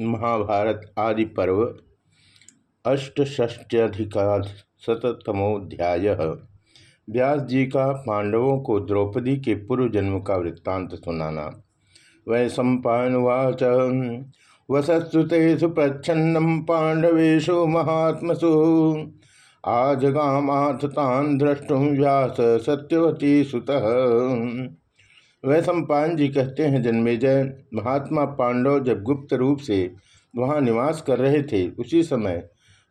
महाभारत आदि पर्व अष्टष्ट्यधिका शतमोध्याय व्यास जी का पांडवों को द्रौपदी के पूर्व जन्म का वृत्तांत सुनाना। वै सम्पावाच वसस्तुते सुप्रच्छन्नम पांडवेशु महात्मसु। आजगामाथतान द्रष्टुम व्यास सत्यवती सुतः सम्पान जी कहते हैं, जन्मेजय, महात्मा पांडव जब गुप्त रूप से वहाँ निवास कर रहे थे, उसी समय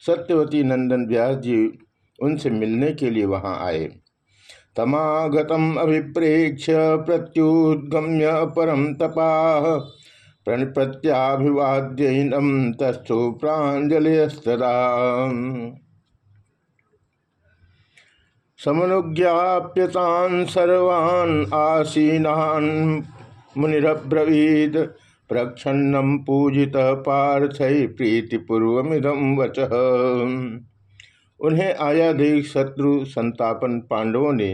सत्यवती नंदन व्यास जी उनसे मिलने के लिए वहाँ आए। तमागतम अभिप्रेक्ष प्रत्युद्गम्य परम तपा प्रण प्रत्याभिवाद्यनम तस्थु प्राजलस्तदा समनुज्ञाप्यतान् सर्वान् आसीनान् मुनिरब्रवीद। प्रक्षन्नम पूजित पार्थय प्रीतिपूर्वमिदम वच। उन्हें आया देख शत्रु संतापन पांडवों ने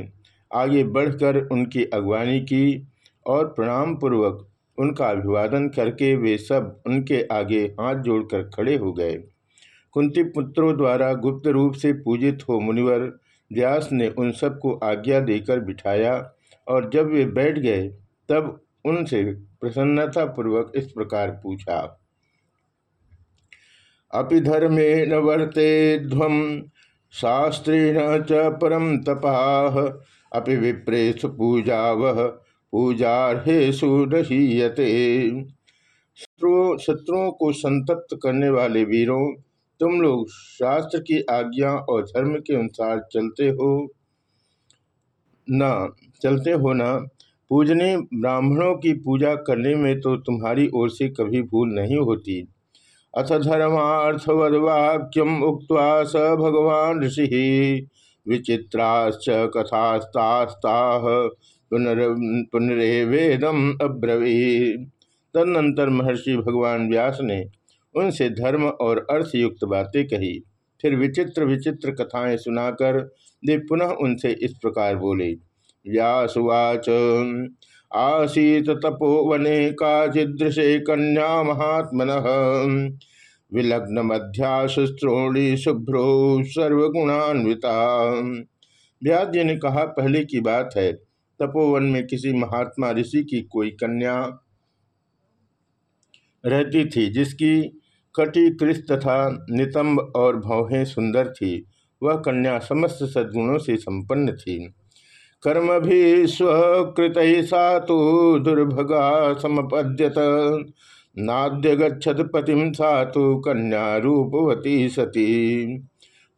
आगे बढ़कर उनकी अगवानी की और प्रणाम पूर्वक उनका अभिवादन करके वे सब उनके आगे हाथ जोड़कर खड़े हो गए। कुंती पुत्रों द्वारा गुप्त रूप से पूजित हो मुनिवर व्यास ने उन सबको आज्ञा देकर बिठाया और जब वे बैठ गए, तब उनसे प्रसन्नतापूर्वक इस प्रकार पूछा, अपि धर्मे न वर्ते ध्वम शास्त्रेण च परम तपाह अपि विप्रेश पूजा वह पूजार्हेशु रहीयते शत्रुओं को संतप्त करने वाले वीरों तुम लोग शास्त्र की आज्ञा और धर्म के अनुसार चलते हो न, चलते हो न। पूजने ब्राह्मणों की पूजा करने में तो तुम्हारी ओर से कभी भूल नहीं होती। अथ धर्मार्थवदवाक्यम उक्त स भगवान ऋषि विचित्राश्च कथास्ता पुनर पुनरेवेदम अब्रवी तदनंतर महर्षि भगवान व्यास ने उनसे धर्म और अर्थयुक्त बातें कही। फिर विचित्र विचित्र कथाएँ सुनाकर वे पुनः उनसे इस प्रकार बोले, व्यासुवाच, आसीत तपोवने काचिदृशे कन्या महात्मन। विलग्न मध्या शुश्रोणी शुभ्रो सर्वगुणान्विता व्यास जी ने कहा, पहले की बात है, तपोवन में किसी महात्मा ऋषि की कोई कन्या रहती थी, जिसकी कटी तथा नितंब और भौहें सुंदर थी। वह कन्या समस्त सद्गुणों से संपन्न थी। कर्म भी स्वकृत सा तो दुर्भगा समपद्यत। नाद्य गच्छत पतिम सा तो कन्या रूपवती सती।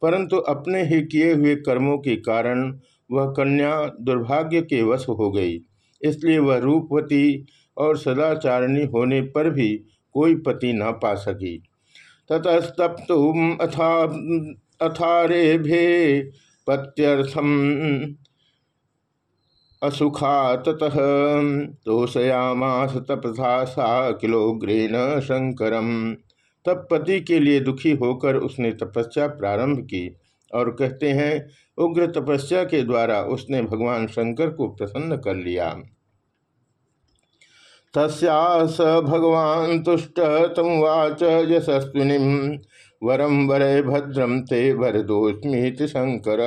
परंतु अपने ही किए हुए कर्मों के कारण वह कन्या दुर्भाग्य के वश हो गई। इसलिए वह रूपवती और सदाचारिणी होने पर भी कोई पति ना पा सकी। ततस्तप्तुम अथा अथारेभे पत्यर्थम असुखा ततः। तोषयामास तपथा सा किलोग्रेन शंकरम। तब पति के लिए दुखी होकर उसने तपस्या प्रारंभ की और कहते हैं, उग्र तपस्या के द्वारा उसने भगवान शंकर को प्रसन्न कर लिया। तस्यास भगवान तुष्ट तम वाच यशस्विनी। वरम वर भद्रम ते वर वरदोस्मीति शंकर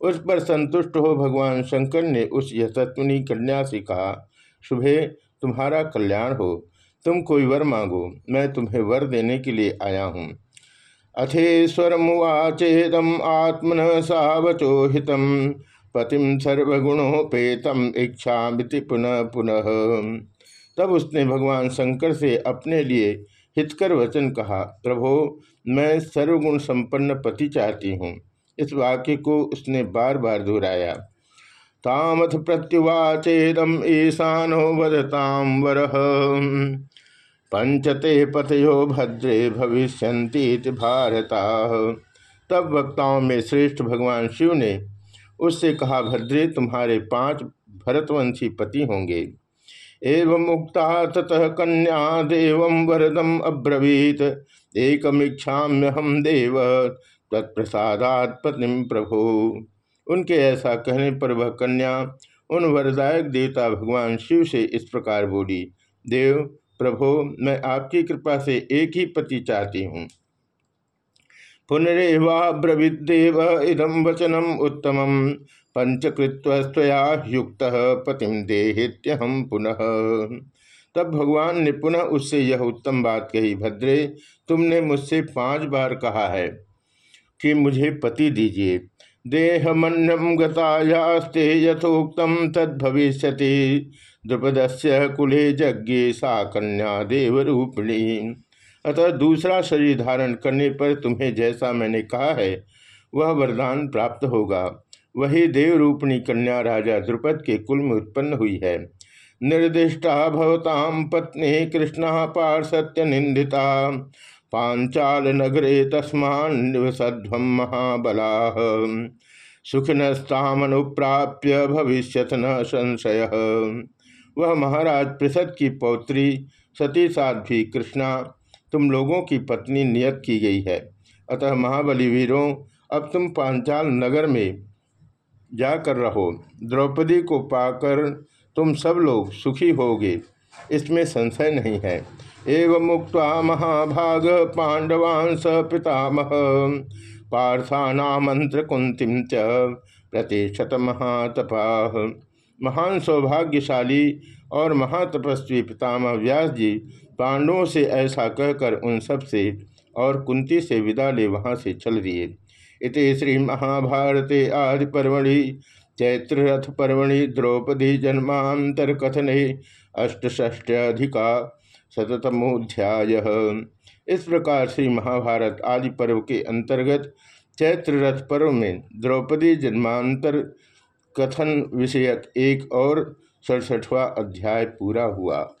उस पर संतुष्ट हो भगवान शंकर ने उस यशस्विनी कन्या से कहा शुभे, तुम्हारा कल्याण हो। तुम कोई वर मांगो, मैं तुम्हें वर देने के लिए आया हूँ। अथेश्वर मुवाचेदम आत्मन सावचो हितम पतिम सर्वगुणोपेतम इच्छा मिति पुनः पुनः। तब उसने भगवान शंकर से अपने लिए हितकर वचन कहा, प्रभो, मैं सर्वगुण संपन्न पति चाहती हूँ। इस वाक्य को उसने बार बार दोहराया। तामथ प्रत्युवाचेदम ईशानो वदताम वर। पंचते पथयो भद्रे भविष्य भारता। तब वक्ताओं में श्रेष्ठ भगवान शिव ने उससे कहा, भद्रे, तुम्हारे पाँच भरतवंशी पति होंगे। एवं मुक्ता ततः कन्या देव वरदम अब्रवीत। एकमीक्षाम्य हम देव, तत्प्रसादात पत्नी प्रभु। उनके ऐसा कहने पर वह कन्या उन वरदायक देवता भगवान शिव से इस प्रकार बोली, देव, प्रभो, मैं आपकी कृपा से एक ही पति चाहती हूँ। पुनरेवाब्रवीदेव इदम वचनम उत्तम पंचकृत्वया युक्त पतिम देहित्यहम पुनः। तब भगवान ने पुनः उससे यह उत्तम बात कही, भद्रे, तुमने मुझसे पाँच बार कहा है कि मुझे पति दीजिए। देहमन्यम गतायास्ते यथोक्तम, तद भविष्य द्रुपद से कुले यज्ञ सा कन्या देवरूपिणी। अतः दूसरा शरीर धारण करने पर तुम्हें जैसा मैंने कहा है, वह वरदान प्राप्त होगा। वही देवरूपिणी कन्या राजा द्रुपद के कुल में उत्पन्न हुई है। निर्दिष्टा भवताम पत्नी कृष्ण पार्षत्य निंदिता। पांचाल नगरे तस्मान्वसध्व महाबला। सुखिनस्तामनुप्राप्य भविष्य न संशय। वह महाराज प्रसद की पौत्री सती साध्वी कृष्णा तुम लोगों की पत्नी नियत की गई है। अतः महाबली वीरों, अब तुम पांचाल नगर में जाकर रहो। द्रौपदी को पाकर तुम सब लोग सुखी होगे। इसमें संशय नहीं है। एवं मुक्त महाभाग पांडवान स पितामह। पार्थानामंत्र कुंतीम च प्रतिशत महातपा। महान सौभाग्यशाली और महातपस्वी पितामह व्यास जी पांडवों से ऐसा कहकर उन सबसे और कुंती से विदा ले वहाँ से चल दिए। इति श्री महाभारते आदि पर्वणि चैत्र रथ पर्वणि द्रौपदी जन्मांतर कथने अष्टष्ट्याधिका शतमोध्याय इस प्रकार श्री महाभारत आदि पर्व के अंतर्गत चैत्र रथ पर्व में द्रौपदी जन्मांतर कथन विषयक एक और सड़सठवा अध्याय पूरा हुआ।